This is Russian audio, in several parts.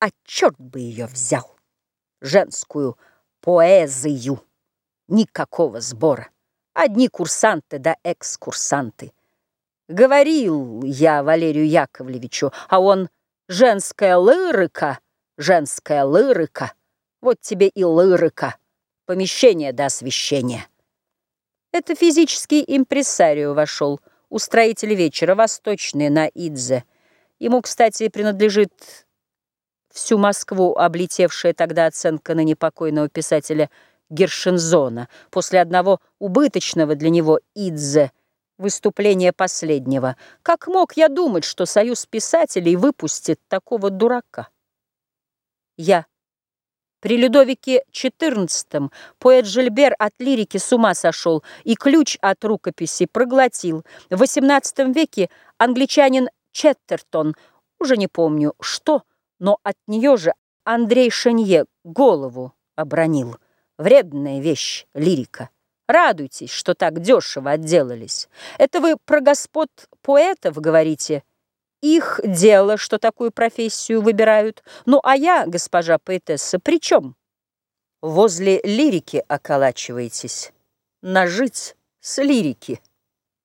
А черт бы ее взял, женскую поэзию. Никакого сбора. Одни курсанты да экскурсанты. Говорил я Валерию Яковлевичу, а он женская лырыка, женская лырыка. Вот тебе и лырыка, помещение до освещения. Это физический импресарио вошел, устроитель вечера, восточный, на Идзе. Ему, кстати, принадлежит всю Москву облетевшая тогда оценка на непокойного писателя Гершензона после одного убыточного для него Идзе выступления последнего. Как мог я думать, что союз писателей выпустит такого дурака? Я. При Людовике XIV поэт Жильбер от лирики с ума сошел и ключ от рукописи проглотил. В XVIII веке англичанин Четтертон, уже не помню что, но от нее же Андрей Шенье голову обронил. Вредная вещь, лирика. Радуйтесь, что так дешево отделались. Это вы про господ поэтов говорите? Их дело, что такую профессию выбирают. Ну, а я, госпожа поэтесса, при чем? Возле лирики околачиваетесь. Нажить с лирики.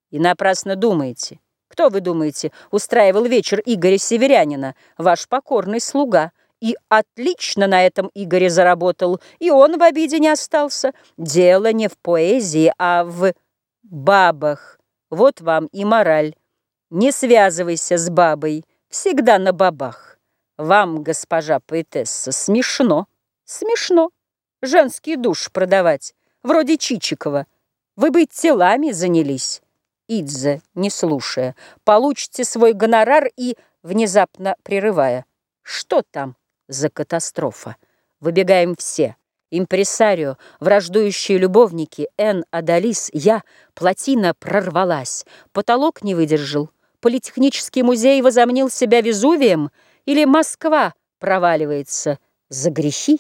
И напрасно думаете. Кто, вы думаете, устраивал вечер Игоря Северянина? Ваш покорный слуга. И отлично на этом Игоре заработал. И он в обиде не остался. Дело не в поэзии, а в бабах. Вот вам и мораль. Не связывайся с бабой, всегда на бабах. Вам, госпожа поэтесса, смешно, смешно. Женский душ продавать, вроде Чичикова. Вы бы телами занялись. Идзе, не слушая, получите свой гонорар и, внезапно прерывая, что там за катастрофа? Выбегаем все. Импресарио, враждующие любовники, Н. Адалис, я, плотина прорвалась, потолок не выдержал. Политехнический музей возомнил себя Везувием или Москва проваливается за грехи?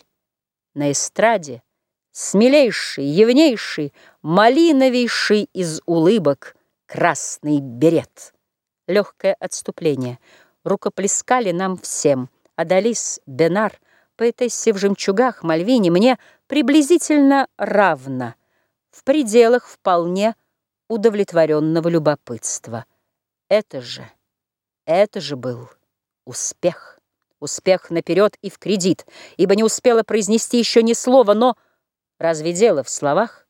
На эстраде смелейший, явнейший, малиновейший из улыбок — красный берет. Легкое отступление. Рукоплескали нам всем. Адалис, Бенар, поэтессе в жемчугах, Мальвине мне приблизительно равно, в пределах вполне удовлетворенного любопытства. Это же, это же был успех. Успех наперед и в кредит, ибо не успела произнести еще ни слова, но разве дело в словах?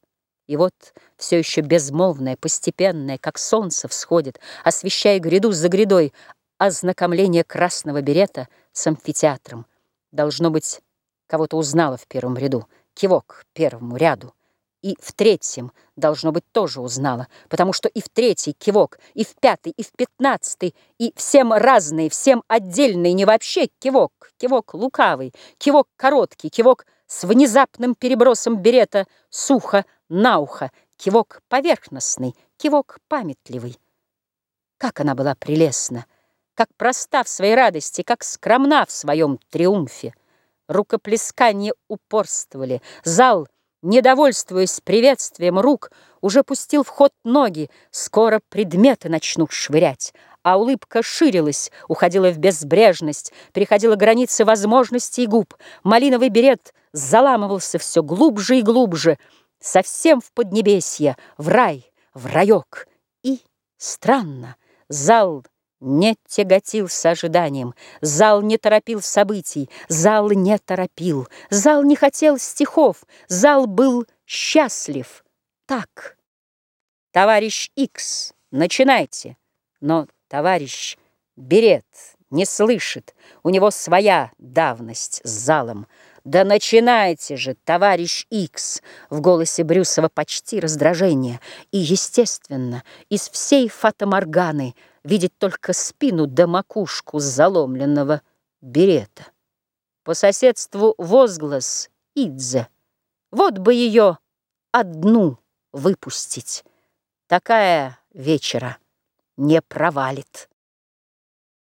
И вот все еще безмолвное, постепенное, как солнце всходит, освещая гряду за грядой, ознакомление красного берета с амфитеатром. Должно быть, кого-то узнала в первом ряду, кивок первому ряду. И в третьем, должно быть, тоже узнала, потому что и в третий кивок, и в пятый, и в пятнадцатый, и всем разный, всем отдельный, не вообще кивок, кивок лукавый, кивок короткий, кивок с внезапным перебросом берета сухо на ухо, кивок поверхностный, кивок памятливый. Как она была прелестна, как проста в своей радости, как скромна в своем триумфе. Рукоплескания упорствовали, зал, недовольствуясь приветствием рук, уже пустил в ход ноги, скоро предметы начнут швырять, а улыбка ширилась, уходила в безбрежность, переходила границы возможностей губ. Малиновый берет заламывался все глубже и глубже — совсем в Поднебесье, в рай, в райок. И, странно, зал не тяготился ожиданием, зал не торопил событий, зал не торопил, зал не хотел стихов, зал был счастлив. Так. Товарищ Икс, начинайте. Но товарищ Берет не слышит, у него своя давность с залом. «Да начинайте же, товарищ Икс!» В голосе Брюсова почти раздражение. И, естественно, из всей фатоморганы видеть только спину да макушку заломленного берета. По соседству возглас Идзе. Вот бы ее одну выпустить. Такая вечера не провалит.